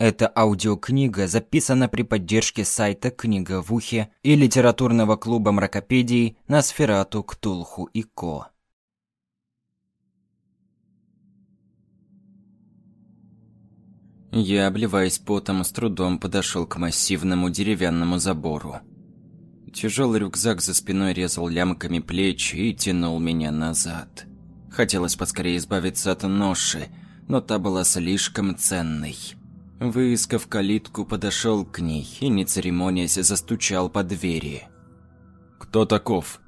Эта аудиокнига записана при поддержке сайта «Книга в ухе» и литературного клуба мракопедий на Сферату, Ктулху и Ко. Я, обливаясь потом, с трудом подошел к массивному деревянному забору. Тяжелый рюкзак за спиной резал лямками плечи и тянул меня назад. Хотелось поскорее избавиться от ноши, но та была слишком ценной. Выискав калитку, подошел к ней и, не церемонясь, застучал по двери. «Кто таков?»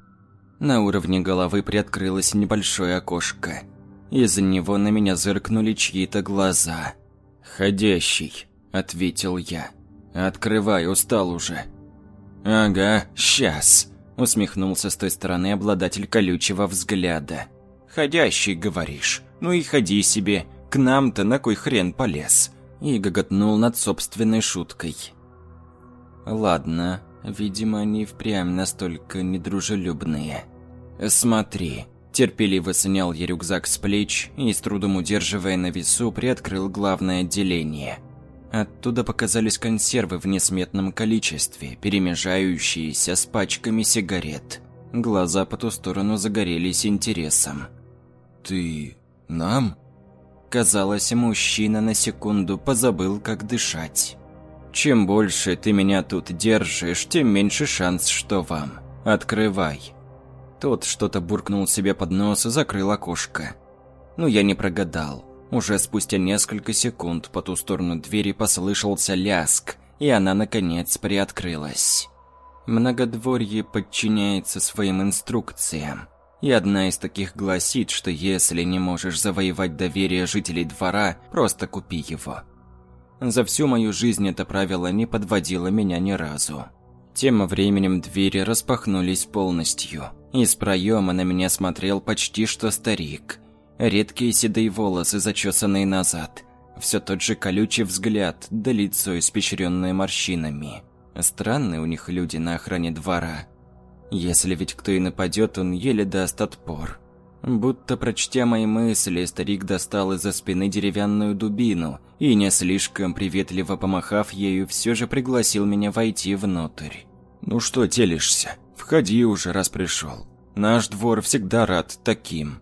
На уровне головы приоткрылось небольшое окошко. Из него на меня зыркнули чьи-то глаза. «Ходящий», — ответил я. «Открывай, устал уже». «Ага, сейчас», — усмехнулся с той стороны обладатель колючего взгляда. «Ходящий, говоришь? Ну и ходи себе. К нам-то на кой хрен полез?» И гоготнул над собственной шуткой. Ладно, видимо, они впрямь настолько недружелюбные. Смотри, терпеливо снял я рюкзак с плеч и, с трудом удерживая на весу, приоткрыл главное отделение. Оттуда показались консервы в несметном количестве, перемежающиеся с пачками сигарет. Глаза по ту сторону загорелись интересом. «Ты... нам?» Казалось, мужчина на секунду позабыл, как дышать. Чем больше ты меня тут держишь, тем меньше шанс, что вам. Открывай. Тот что-то буркнул себе под нос и закрыл окошко. Но я не прогадал. Уже спустя несколько секунд по ту сторону двери послышался ляск, и она, наконец, приоткрылась. Многодворье подчиняется своим инструкциям. И одна из таких гласит, что если не можешь завоевать доверие жителей двора, просто купи его. За всю мою жизнь это правило не подводило меня ни разу. Тем временем двери распахнулись полностью. Из проема на меня смотрел почти что старик. Редкие седые волосы, зачесанные назад. Все тот же колючий взгляд, да лицо испещренное морщинами. Странные у них люди на охране двора. Если ведь кто и нападет, он еле даст отпор. Будто прочтя мои мысли, старик достал из-за спины деревянную дубину и, не слишком приветливо помахав ею, все же пригласил меня войти внутрь. «Ну что телишься? Входи уже, раз пришел. Наш двор всегда рад таким».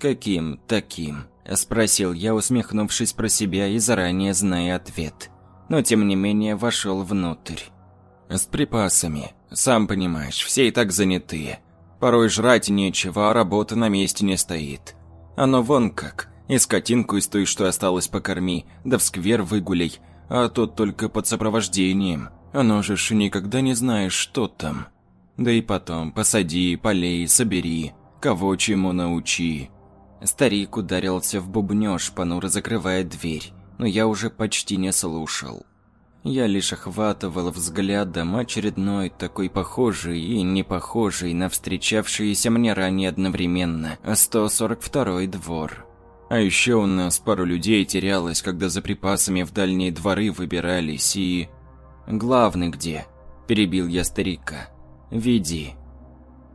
«Каким таким?» – спросил я, усмехнувшись про себя и заранее зная ответ. Но тем не менее вошел внутрь. «С припасами. Сам понимаешь, все и так занятые. Порой жрать нечего, а работа на месте не стоит. Оно вон как. И скотинку из той, что осталось, покорми, да в сквер выгуляй, а тут только под сопровождением. Оно же ж никогда не знаешь, что там. Да и потом, посади, полей, собери, кого чему научи. Старик ударился в бубнёж, понуро закрывая дверь, но я уже почти не слушал. Я лишь охватывал взглядом очередной такой похожий и не похожий на встречавшиеся мне ранее одновременно 142-й двор. А еще у нас пару людей терялось, когда за припасами в дальние дворы выбирались и... «Главный где?» – перебил я старика. «Веди».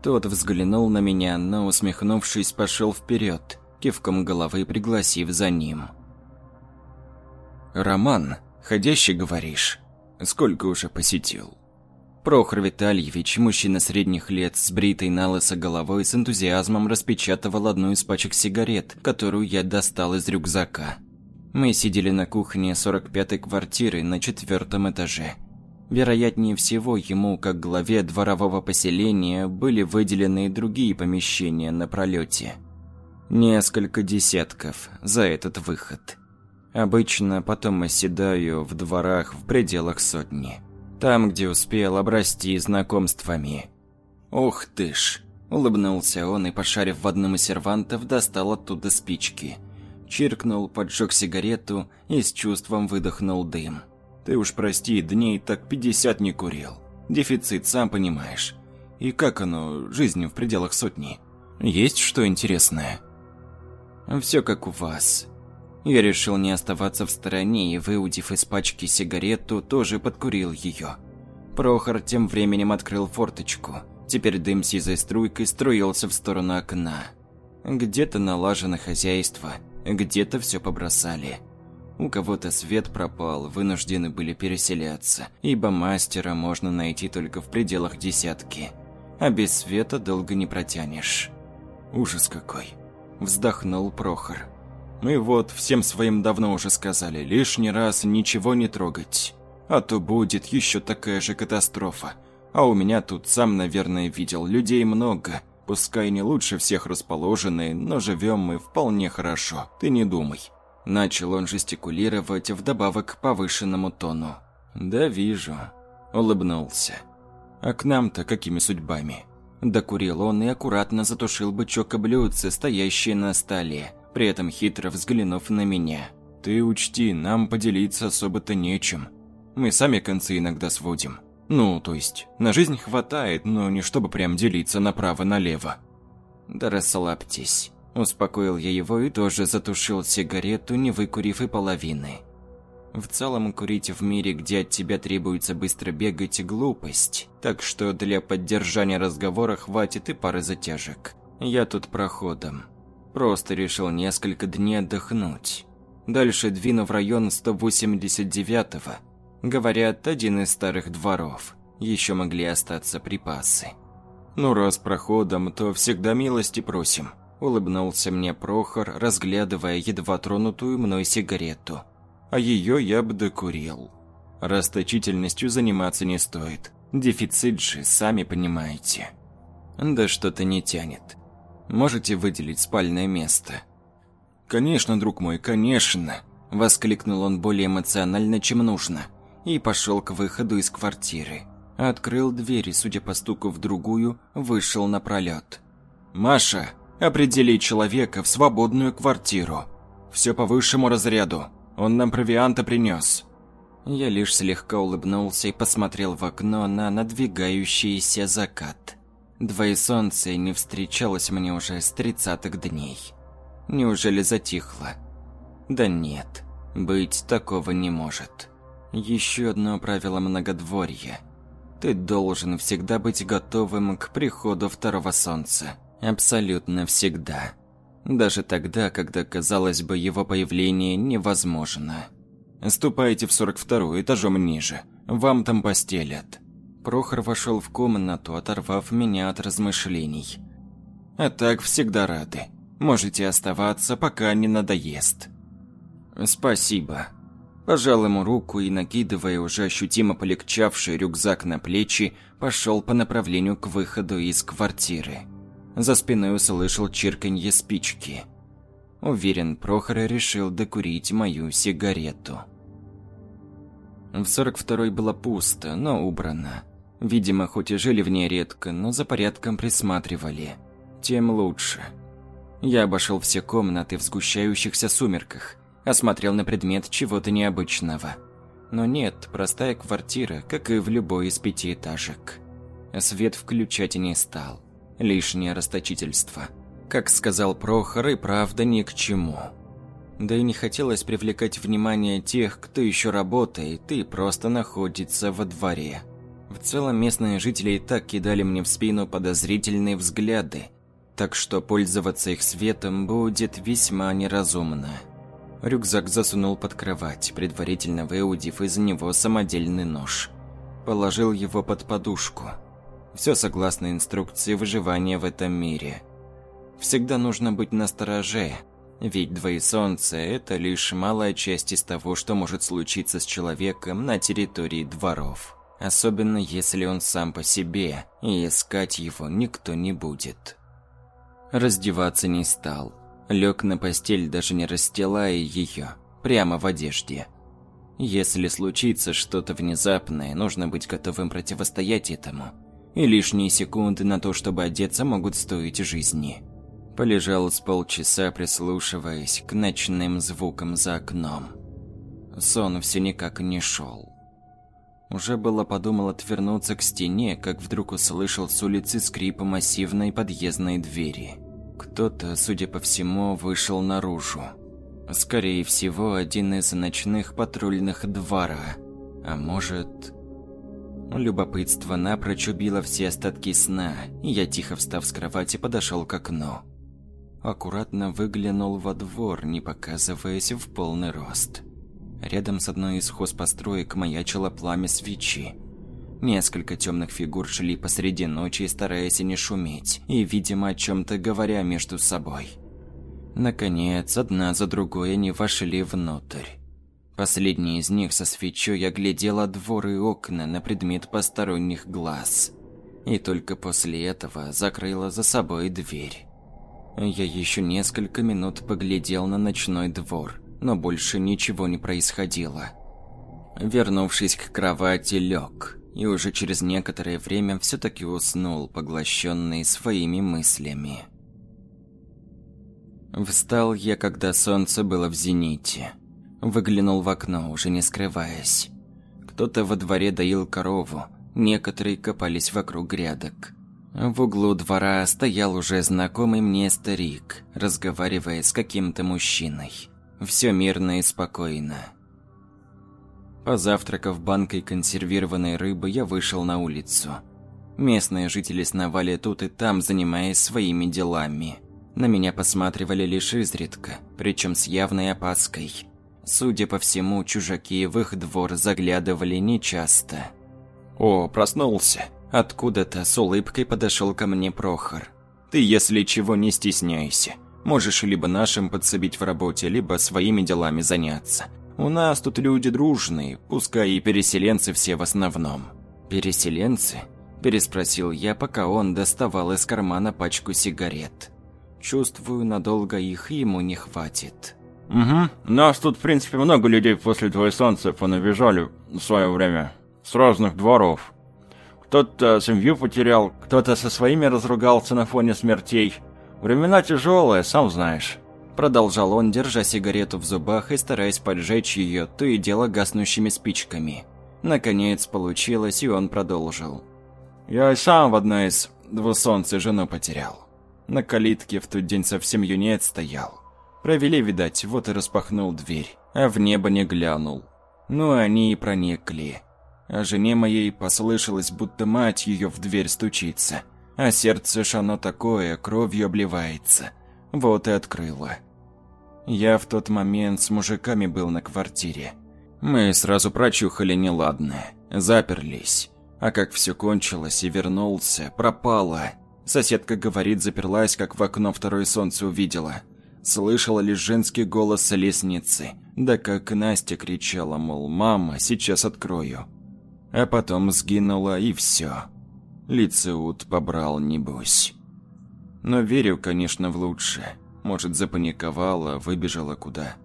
Тот взглянул на меня, но, усмехнувшись, пошел вперед, кивком головы пригласив за ним. «Роман», Ходящий, говоришь? Сколько уже посетил? Прохор Витальевич, мужчина средних лет, с бритой налысо головой, с энтузиазмом распечатывал одну из пачек сигарет, которую я достал из рюкзака. Мы сидели на кухне 45-й квартиры на четвертом этаже. Вероятнее всего, ему, как главе дворового поселения, были выделены и другие помещения на пролете. Несколько десятков за этот выход. Обычно потом оседаю в дворах в пределах сотни. Там, где успел обрасти знакомствами. «Ух ты ж!» – улыбнулся он и, пошарив в одном из сервантов, достал оттуда спички. Чиркнул, поджег сигарету и с чувством выдохнул дым. «Ты уж прости, дней так пятьдесят не курил. Дефицит, сам понимаешь. И как оно, жизнью в пределах сотни? Есть что интересное?» «Все как у вас. Я решил не оставаться в стороне и, выудив из пачки сигарету, тоже подкурил ее. Прохор тем временем открыл форточку. Теперь дым сизой струйкой струился в сторону окна. Где-то налажено хозяйство, где-то все побросали. У кого-то свет пропал, вынуждены были переселяться, ибо мастера можно найти только в пределах десятки. А без света долго не протянешь. Ужас какой. Вздохнул Прохор. Мы вот всем своим давно уже сказали, лишний раз ничего не трогать. А то будет еще такая же катастрофа. А у меня тут сам, наверное, видел, людей много. Пускай не лучше всех расположенные, но живем мы вполне хорошо, ты не думай. Начал он жестикулировать вдобавок к повышенному тону. «Да вижу», — улыбнулся. «А к нам-то какими судьбами?» Докурил он и аккуратно затушил бычок и блюдце, стоящее на столе, при этом хитро взглянув на меня. «Ты учти, нам поделиться особо-то нечем. Мы сами концы иногда сводим. Ну, то есть, на жизнь хватает, но не чтобы прям делиться направо-налево». «Да расслабьтесь», Успокоил я его и тоже затушил сигарету, не выкурив и половины. В целом, курить в мире, где от тебя требуется быстро бегать, глупость. Так что для поддержания разговора хватит и пары затяжек. Я тут проходом. Просто решил несколько дней отдохнуть. Дальше двину в район 189-го. Говорят, один из старых дворов. Еще могли остаться припасы. Ну, раз проходом, то всегда милости просим. Улыбнулся мне Прохор, разглядывая едва тронутую мной сигарету. А ее я бы докурил. Расточительностью заниматься не стоит. Дефицит же, сами понимаете. Да что-то не тянет. Можете выделить спальное место? Конечно, друг мой, конечно. Воскликнул он более эмоционально, чем нужно. И пошел к выходу из квартиры. Открыл дверь и, судя по стуку в другую, вышел на пролет. «Маша!» Определить человека в свободную квартиру. Все по высшему разряду. Он нам провианта принес. Я лишь слегка улыбнулся и посмотрел в окно на надвигающийся закат. Двое солнца не встречалось мне уже с тридцатых дней. Неужели затихло? Да нет, быть такого не может. Еще одно правило многодворья. Ты должен всегда быть готовым к приходу второго солнца. Абсолютно всегда. Даже тогда, когда, казалось бы, его появление невозможно. «Ступайте в 42-ю, этажом ниже. Вам там постелят». Прохор вошел в комнату, оторвав меня от размышлений. «А так всегда рады. Можете оставаться, пока не надоест». «Спасибо». Пожал ему руку и, накидывая уже ощутимо полегчавший рюкзак на плечи, пошел по направлению к выходу из квартиры. За спиной услышал чирканье спички. Уверен, Прохор решил докурить мою сигарету. В 42-й было пусто, но убрано. Видимо, хоть и жили в ней редко, но за порядком присматривали. Тем лучше. Я обошел все комнаты в сгущающихся сумерках, осмотрел на предмет чего-то необычного. Но нет, простая квартира, как и в любой из пятиэтажек. Свет включать не стал лишнее расточительство. Как сказал Прохор, и правда ни к чему. Да и не хотелось привлекать внимание тех, кто еще работает и просто находится во дворе. В целом местные жители и так кидали мне в спину подозрительные взгляды, так что пользоваться их светом будет весьма неразумно. Рюкзак засунул под кровать, предварительно выудив из него самодельный нож. Положил его под подушку – все согласно инструкции выживания в этом мире. Всегда нужно быть настороже, ведь двоесолнце – это лишь малая часть из того, что может случиться с человеком на территории дворов. Особенно если он сам по себе, и искать его никто не будет. Раздеваться не стал. Лег на постель, даже не расстилая ее, прямо в одежде. Если случится что-то внезапное, нужно быть готовым противостоять этому – и лишние секунды на то, чтобы одеться, могут стоить жизни. Полежал с полчаса, прислушиваясь к ночным звукам за окном. Сон все никак не шел. Уже было подумал отвернуться к стене, как вдруг услышал с улицы скрип массивной подъездной двери. Кто-то, судя по всему, вышел наружу. Скорее всего, один из ночных патрульных двора. А может, Любопытство напрочь убило все остатки сна, и я, тихо встав с кровати, подошел к окну. Аккуратно выглянул во двор, не показываясь в полный рост. Рядом с одной из хозпостроек маячило пламя свечи. Несколько темных фигур шли посреди ночи, стараясь не шуметь, и, видимо, о чем-то говоря между собой. Наконец, одна за другой они вошли внутрь. Последний из них со свечой оглядела двор и окна на предмет посторонних глаз. И только после этого закрыла за собой дверь. Я еще несколько минут поглядел на ночной двор, но больше ничего не происходило. Вернувшись к кровати, лег, и уже через некоторое время все-таки уснул, поглощенный своими мыслями. Встал я, когда солнце было в зените. Выглянул в окно, уже не скрываясь. Кто-то во дворе доил корову, некоторые копались вокруг грядок. В углу двора стоял уже знакомый мне старик, разговаривая с каким-то мужчиной. Все мирно и спокойно. Позавтракав банкой консервированной рыбы, я вышел на улицу. Местные жители сновали тут и там, занимаясь своими делами. На меня посматривали лишь изредка, причем с явной опаской. Судя по всему, чужаки в их двор заглядывали нечасто. «О, проснулся!» Откуда-то с улыбкой подошел ко мне Прохор. «Ты, если чего, не стесняйся. Можешь либо нашим подсобить в работе, либо своими делами заняться. У нас тут люди дружные, пускай и переселенцы все в основном». «Переселенцы?» – переспросил я, пока он доставал из кармана пачку сигарет. Чувствую, надолго их ему не хватит. Угу. Нас тут, в принципе, много людей после твоей солнца понабежали в свое время. С разных дворов. Кто-то семью потерял, кто-то со своими разругался на фоне смертей. Времена тяжелые, сам знаешь. Продолжал он, держа сигарету в зубах и стараясь поджечь ее, то и дело гаснущими спичками. Наконец получилось, и он продолжил. Я и сам в одной из двусолнцей жену потерял. На калитке в тот день совсем юнец стоял. Провели, видать, вот и распахнул дверь, а в небо не глянул. Ну, они и проникли. А жене моей послышалось, будто мать ее в дверь стучится. А сердце ж оно такое, кровью обливается. Вот и открыла. Я в тот момент с мужиками был на квартире. Мы сразу прочухали неладное, заперлись. А как все кончилось и вернулся, пропало. Соседка говорит, заперлась, как в окно второе солнце увидела. Слышала лишь женский голос с лестницы. Да как Настя кричала, мол, «Мама, сейчас открою». А потом сгинула, и все. Лицеут побрал, небось. Но верю, конечно, в лучшее. Может, запаниковала, выбежала куда.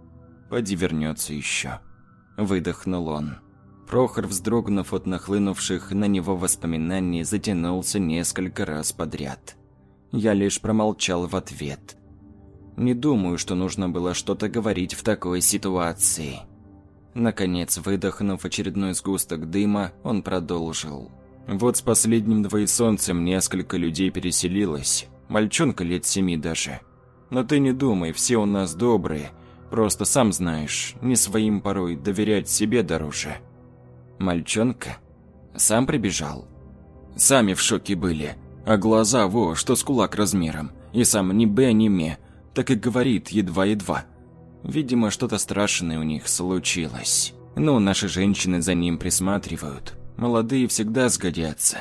Поди вернется еще. Выдохнул он. Прохор, вздрогнув от нахлынувших на него воспоминаний, затянулся несколько раз подряд. Я лишь промолчал в ответ. Не думаю, что нужно было что-то говорить в такой ситуации. Наконец, выдохнув очередной сгусток дыма, он продолжил. Вот с последним двоесолнцем несколько людей переселилось. Мальчонка лет семи даже. Но ты не думай, все у нас добрые. Просто сам знаешь, не своим порой доверять себе дороже. Мальчонка? Сам прибежал? Сами в шоке были. А глаза, во, что с кулак размером. И сам ни бе, ни ме. Так и говорит едва-едва. Видимо, что-то страшное у них случилось. Ну, наши женщины за ним присматривают. Молодые всегда сгодятся.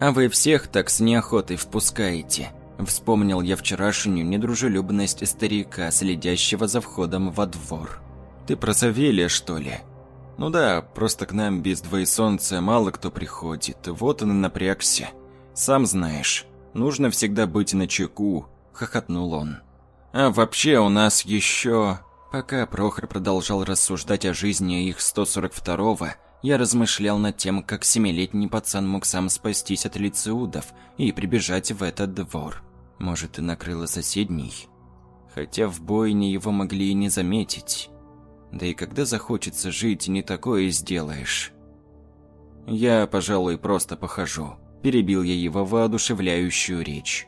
А вы всех так с неохотой впускаете. Вспомнил я вчерашнюю недружелюбность старика, следящего за входом во двор. Ты про Савелия, что ли? Ну да, просто к нам без двоесолнца мало кто приходит, вот он и напрягся. Сам знаешь, нужно всегда быть на чеку, хохотнул он. А вообще у нас еще... Пока Прохор продолжал рассуждать о жизни их 142-го, я размышлял над тем, как семилетний пацан мог сам спастись от лицеудов и прибежать в этот двор. Может, и накрыло соседний? Хотя в бойне его могли и не заметить. Да и когда захочется жить, не такое сделаешь. Я, пожалуй, просто похожу. Перебил я его воодушевляющую речь.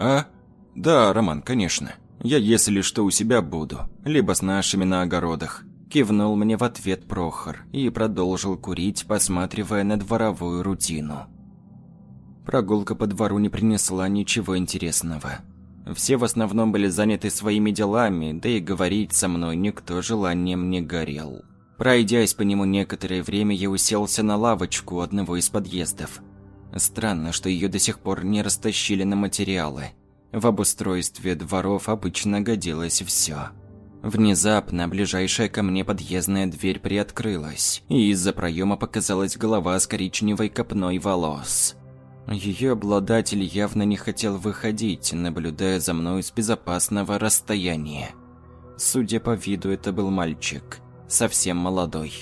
А? Да, Роман, конечно. Я, если что, у себя буду. Либо с нашими на огородах. Кивнул мне в ответ Прохор и продолжил курить, посматривая на дворовую рутину. Прогулка по двору не принесла ничего интересного. Все в основном были заняты своими делами, да и говорить со мной никто желанием не горел. Пройдясь по нему некоторое время, я уселся на лавочку одного из подъездов. Странно, что ее до сих пор не растащили на материалы. В обустройстве дворов обычно годилось все. Внезапно ближайшая ко мне подъездная дверь приоткрылась, и из-за проема показалась голова с коричневой копной волос. Ее обладатель явно не хотел выходить, наблюдая за мной с безопасного расстояния. Судя по виду, это был мальчик, совсем молодой.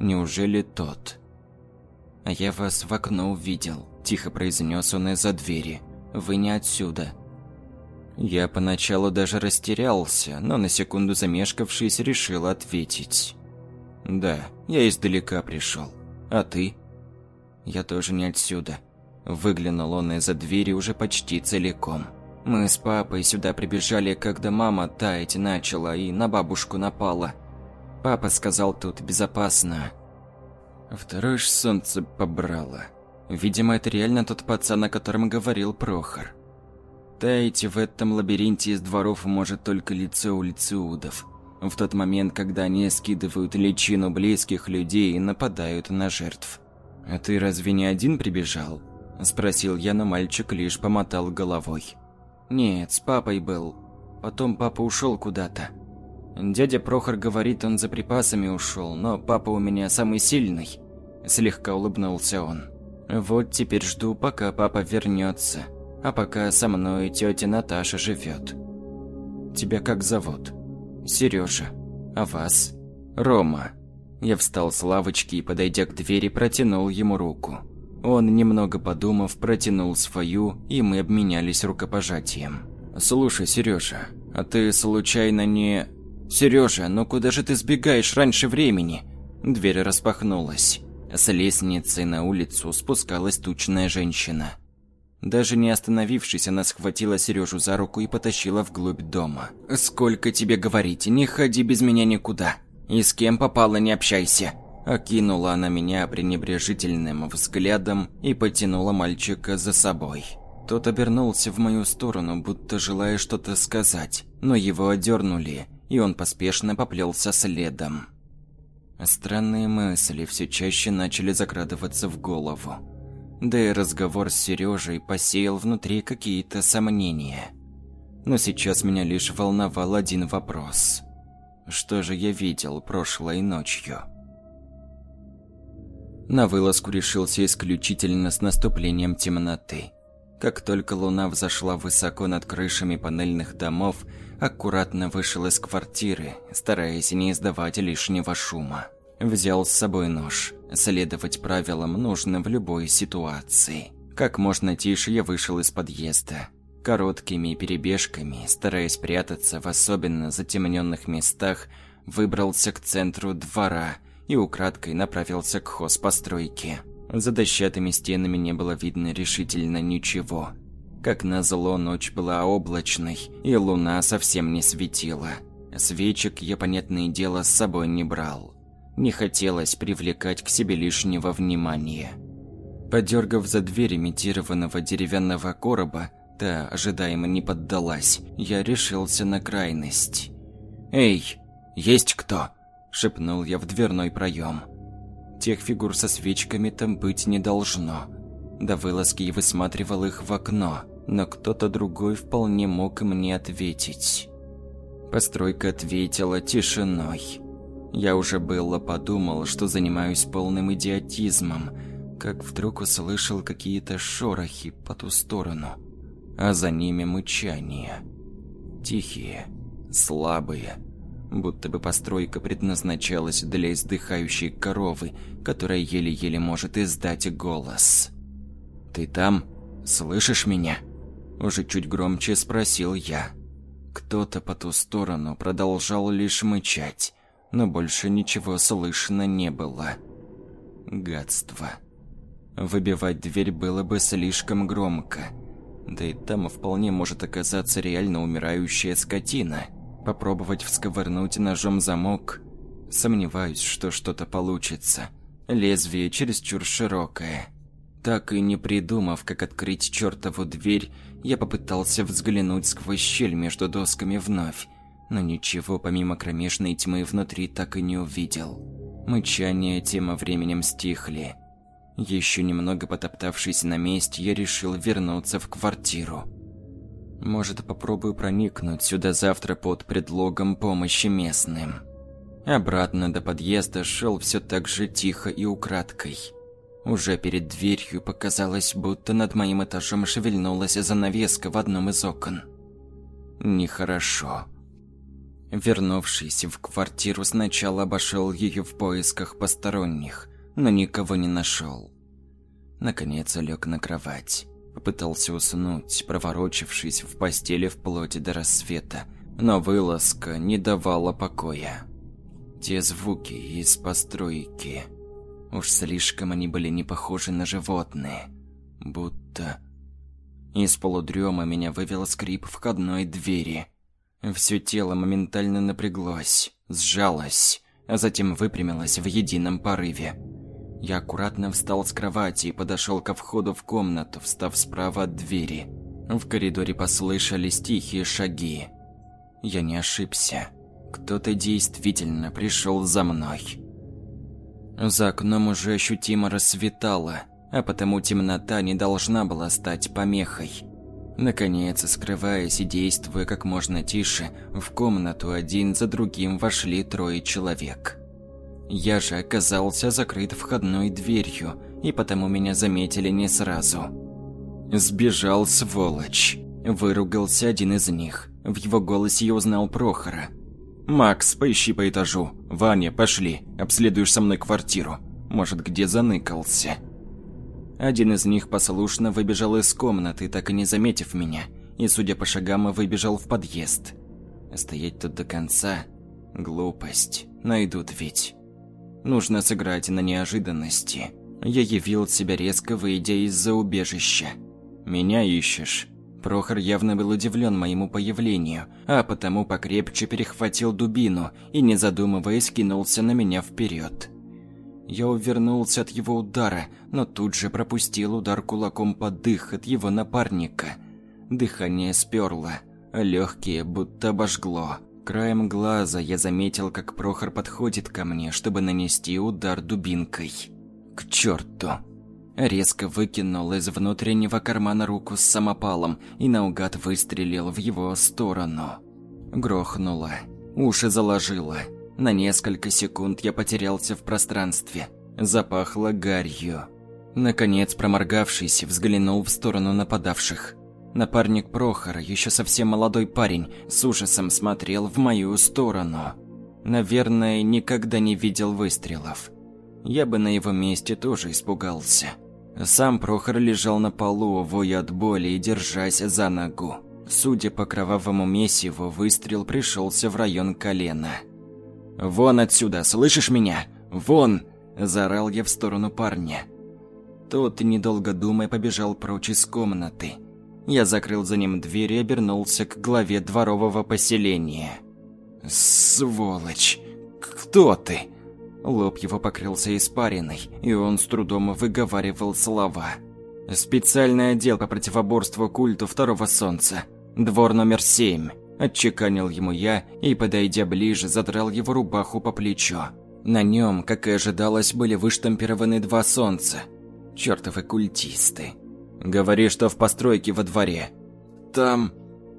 Неужели тот? «А я вас в окно увидел», – тихо произнес он из-за двери. «Вы не отсюда». Я поначалу даже растерялся, но на секунду замешкавшись, решил ответить. «Да, я издалека пришел. А ты?» «Я тоже не отсюда». Выглянул он из-за двери уже почти целиком. Мы с папой сюда прибежали, когда мама таять начала и на бабушку напала. Папа сказал, тут безопасно. Второе ж солнце побрало. Видимо, это реально тот пацан, о котором говорил Прохор. Таять в этом лабиринте из дворов может только лицо улицы Удов. В тот момент, когда они скидывают личину близких людей и нападают на жертв. «А ты разве не один прибежал?» – спросил я, но мальчик лишь помотал головой. «Нет, с папой был. Потом папа ушел куда-то. Дядя Прохор говорит, он за припасами ушел, но папа у меня самый сильный». Слегка улыбнулся он. «Вот теперь жду, пока папа вернется. А пока со мной тетя Наташа живет. Тебя как зовут?» «Сережа. А вас?» «Рома». Я встал с лавочки и, подойдя к двери, протянул ему руку. Он, немного подумав, протянул свою, и мы обменялись рукопожатием. «Слушай, Сережа, а ты случайно не...» «Сережа, ну куда же ты сбегаешь раньше времени?» Дверь распахнулась. С лестницы на улицу спускалась тучная женщина. Даже не остановившись, она схватила Сережу за руку и потащила вглубь дома. «Сколько тебе говорить, не ходи без меня никуда. И с кем попало, не общайся. Окинула она меня пренебрежительным взглядом и потянула мальчика за собой. Тот обернулся в мою сторону, будто желая что-то сказать, но его одернули, и он поспешно поплелся следом. Странные мысли все чаще начали закрадываться в голову. Да и разговор с Сережей посеял внутри какие-то сомнения. Но сейчас меня лишь волновал один вопрос. Что же я видел прошлой ночью? На вылазку решился исключительно с наступлением темноты. Как только луна взошла высоко над крышами панельных домов, аккуратно вышел из квартиры, стараясь не издавать лишнего шума. Взял с собой нож. Следовать правилам нужно в любой ситуации. Как можно тише я вышел из подъезда. Короткими перебежками, стараясь прятаться в особенно затемненных местах, выбрался к центру двора и украдкой направился к хозпостройке. За дощатыми стенами не было видно решительно ничего. Как назло, ночь была облачной, и луна совсем не светила. Свечек я, понятное дело, с собой не брал. Не хотелось привлекать к себе лишнего внимания. Подергав за дверь имитированного деревянного короба, та ожидаемо не поддалась, я решился на крайность. «Эй, есть кто?» шепнул я в дверной проем. Тех фигур со свечками там быть не должно. До вылазки я высматривал их в окно, но кто-то другой вполне мог мне ответить. Постройка ответила тишиной. Я уже было подумал, что занимаюсь полным идиотизмом, как вдруг услышал какие-то шорохи по ту сторону, а за ними мычание. Тихие, слабые, будто бы постройка предназначалась для издыхающей коровы, которая еле-еле может издать голос. «Ты там? Слышишь меня?» Уже чуть громче спросил я. Кто-то по ту сторону продолжал лишь мычать, но больше ничего слышно не было. Гадство. Выбивать дверь было бы слишком громко. Да и там вполне может оказаться реально умирающая скотина – Попробовать всковырнуть ножом замок? Сомневаюсь, что что-то получится. Лезвие чересчур широкое. Так и не придумав, как открыть чертову дверь, я попытался взглянуть сквозь щель между досками вновь. Но ничего помимо кромешной тьмы внутри так и не увидел. Мычание тем временем стихли. Еще немного потоптавшись на месте, я решил вернуться в квартиру. Может, попробую проникнуть сюда завтра под предлогом помощи местным. Обратно до подъезда шел все так же тихо и украдкой. Уже перед дверью показалось, будто над моим этажом шевельнулась занавеска в одном из окон. Нехорошо. Вернувшись в квартиру, сначала обошел ее в поисках посторонних, но никого не нашел. Наконец лег на кровать. Попытался уснуть, проворочившись в постели вплоть до рассвета, но вылазка не давала покоя. Те звуки из постройки Уж слишком они были не похожи на животные. Будто... Из полудрема меня вывел скрип входной двери. Все тело моментально напряглось, сжалось, а затем выпрямилось в едином порыве. Я аккуратно встал с кровати и подошел ко входу в комнату, встав справа от двери. В коридоре послышались тихие шаги. Я не ошибся. Кто-то действительно пришел за мной. За окном уже ощутимо рассветало, а потому темнота не должна была стать помехой. Наконец, скрываясь и действуя как можно тише, в комнату один за другим вошли трое человек. Я же оказался закрыт входной дверью, и потому меня заметили не сразу. «Сбежал, сволочь!» – выругался один из них. В его голосе я узнал Прохора – «Макс, поищи по этажу. Ваня, пошли. Обследуешь со мной квартиру. Может, где заныкался?» Один из них послушно выбежал из комнаты, так и не заметив меня, и, судя по шагам, выбежал в подъезд. Стоять тут до конца – глупость. Найдут ведь. Нужно сыграть на неожиданности. Я явил себя резко, выйдя из-за убежища. «Меня ищешь?» Прохор явно был удивлен моему появлению, а потому покрепче перехватил дубину и, не задумываясь, кинулся на меня вперед. Я увернулся от его удара, но тут же пропустил удар кулаком под дых от его напарника. Дыхание сперло, а легкие будто обожгло. Краем глаза я заметил, как Прохор подходит ко мне, чтобы нанести удар дубинкой. К черту! резко выкинул из внутреннего кармана руку с самопалом и наугад выстрелил в его сторону. Грохнуло, уши заложило. На несколько секунд я потерялся в пространстве. Запахло гарью. Наконец, проморгавшись, взглянул в сторону нападавших. Напарник Прохора, еще совсем молодой парень, с ужасом смотрел в мою сторону. Наверное, никогда не видел выстрелов. Я бы на его месте тоже испугался. Сам Прохор лежал на полу, воя от боли и держась за ногу. Судя по кровавому месиву, выстрел пришелся в район колена. «Вон отсюда, слышишь меня? Вон!» – заорал я в сторону парня. Тот, недолго думая, побежал прочь из комнаты. Я закрыл за ним дверь и обернулся к главе дворового поселения. «Сволочь! Кто ты?» Лоб его покрылся испариной, и он с трудом выговаривал слова. «Специальный отдел по противоборству культу Второго Солнца. Двор номер семь», – отчеканил ему я и, подойдя ближе, задрал его рубаху по плечу. На нем, как и ожидалось, были выштампированы два солнца. Чёртовы культисты. «Говори, что в постройке во дворе». «Там...»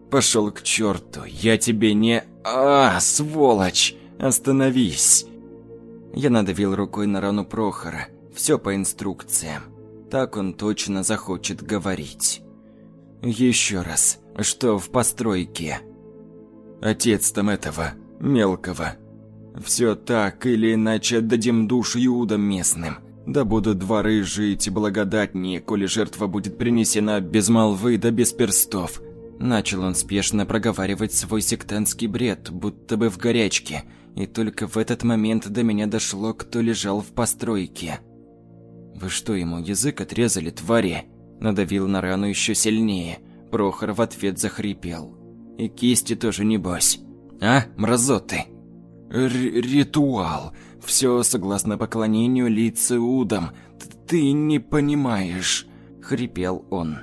«Пошел к черту, я тебе не... А, сволочь! Остановись!» Я надавил рукой на рану Прохора. Все по инструкциям. Так он точно захочет говорить. Еще раз, что в постройке? Отец там этого, мелкого. Все так или иначе дадим душу иудам местным. Да будут дворы жить благодатнее, коли жертва будет принесена без молвы да без перстов. Начал он спешно проговаривать свой сектантский бред, будто бы в горячке – и только в этот момент до меня дошло, кто лежал в постройке. «Вы что, ему язык отрезали, твари?» Надавил на рану еще сильнее. Прохор в ответ захрипел. «И кисти тоже небось. А, мразоты?» Р «Ритуал. Все согласно поклонению лицеудам. Ты не понимаешь», — хрипел он.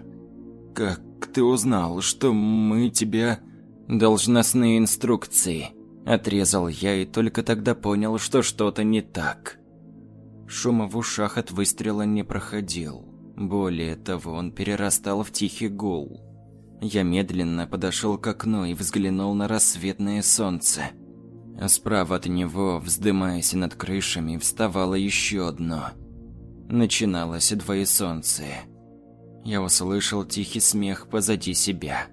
«Как ты узнал, что мы тебя...» «Должностные инструкции», – отрезал я и только тогда понял, что что-то не так. Шума в ушах от выстрела не проходил. Более того, он перерастал в тихий гул. Я медленно подошел к окну и взглянул на рассветное солнце. А справа от него, вздымаясь над крышами, вставало еще одно. Начиналось двоесолнце. Я услышал тихий смех позади себя.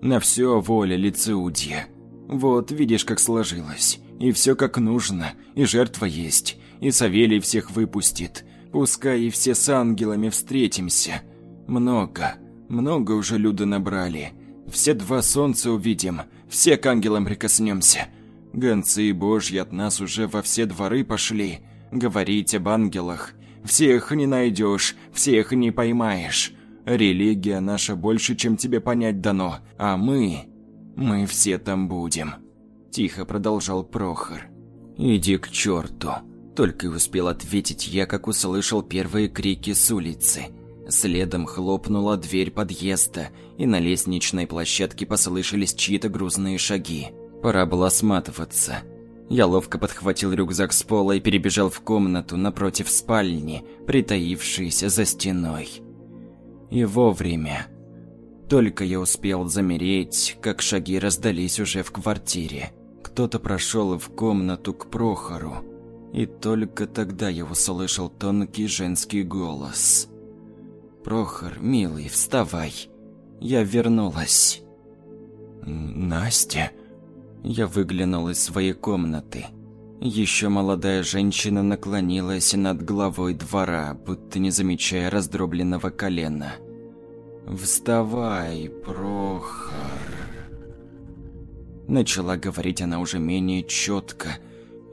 На все воля лицеудья. Вот видишь, как сложилось. И все как нужно, и жертва есть, и Савелий всех выпустит. Пускай и все с ангелами встретимся. Много, много уже люда набрали. Все два солнца увидим, все к ангелам прикоснемся. Гонцы божьи от нас уже во все дворы пошли. Говорить об ангелах. Всех не найдешь, всех не поймаешь. Религия наша больше, чем тебе понять дано. А мы... мы все там будем. Тихо продолжал Прохор. «Иди к черту!» Только и успел ответить я, как услышал первые крики с улицы. Следом хлопнула дверь подъезда, и на лестничной площадке послышались чьи-то грузные шаги. Пора было сматываться. Я ловко подхватил рюкзак с пола и перебежал в комнату напротив спальни, притаившейся за стеной. И вовремя. Только я успел замереть, как шаги раздались уже в квартире. Кто-то прошел в комнату к Прохору. И только тогда я услышал тонкий женский голос. «Прохор, милый, вставай. Я вернулась». «Настя?» Я выглянул из своей комнаты. Еще молодая женщина наклонилась над головой двора, будто не замечая раздробленного колена. «Вставай, Прохор!» Начала говорить она уже менее четко,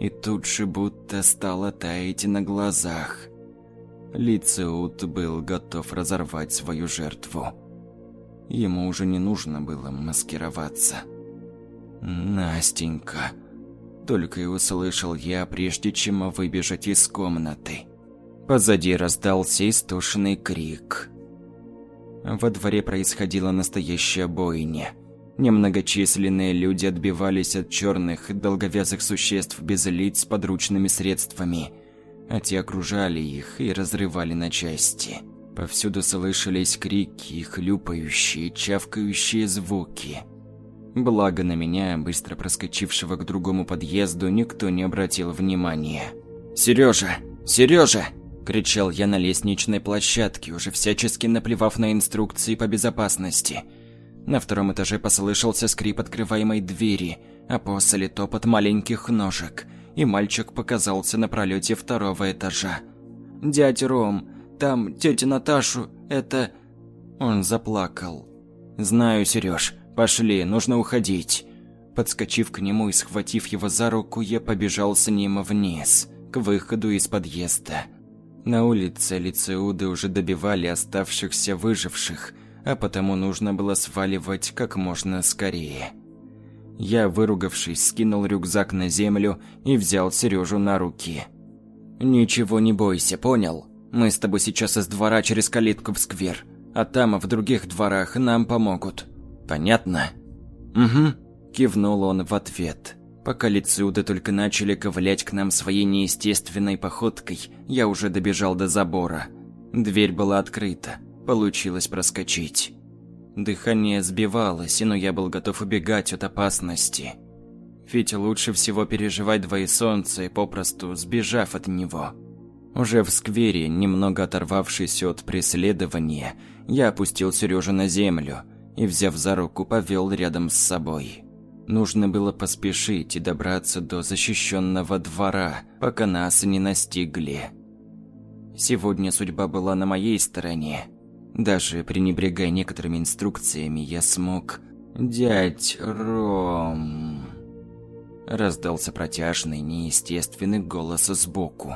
и тут же будто стало таять на глазах. Лицеут был готов разорвать свою жертву. Ему уже не нужно было маскироваться. «Настенька!» Только и услышал я, прежде чем выбежать из комнаты. Позади раздался истошный крик. Во дворе происходила настоящая бойня. Немногочисленные люди отбивались от черных, долговязых существ без лиц подручными средствами, а те окружали их и разрывали на части. Повсюду слышались крики, хлюпающие, чавкающие звуки. Благо на меня, быстро проскочившего к другому подъезду, никто не обратил внимания. «Сережа! Сережа!» – кричал я на лестничной площадке, уже всячески наплевав на инструкции по безопасности – на втором этаже послышался скрип открываемой двери, а после топот маленьких ножек, и мальчик показался на пролете второго этажа. «Дядя Ром, там тетя Наташу, это...» Он заплакал. «Знаю, Сереж, пошли, нужно уходить». Подскочив к нему и схватив его за руку, я побежал с ним вниз, к выходу из подъезда. На улице лицеуды уже добивали оставшихся выживших, а потому нужно было сваливать как можно скорее. Я, выругавшись, скинул рюкзак на землю и взял Сережу на руки. «Ничего не бойся, понял? Мы с тобой сейчас из двора через калитку в сквер, а там, в других дворах, нам помогут. Понятно?» «Угу», – кивнул он в ответ. Пока лицеуды только начали ковылять к нам своей неестественной походкой, я уже добежал до забора. Дверь была открыта. Получилось проскочить. Дыхание сбивалось, но я был готов убегать от опасности. Ведь лучше всего переживать двоесолнце, попросту сбежав от него. Уже в сквере, немного оторвавшись от преследования, я опустил Сережу на землю и, взяв за руку, повел рядом с собой. Нужно было поспешить и добраться до защищенного двора, пока нас не настигли. Сегодня судьба была на моей стороне, даже пренебрегая некоторыми инструкциями, я смог... «Дядь Ром...» Раздался протяжный, неестественный голос сбоку.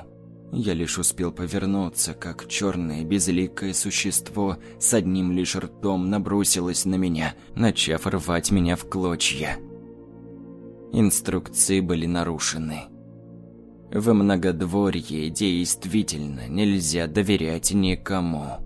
Я лишь успел повернуться, как черное безликое существо с одним лишь ртом набросилось на меня, начав рвать меня в клочья. Инструкции были нарушены. В многодворье действительно нельзя доверять никому.